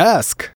desk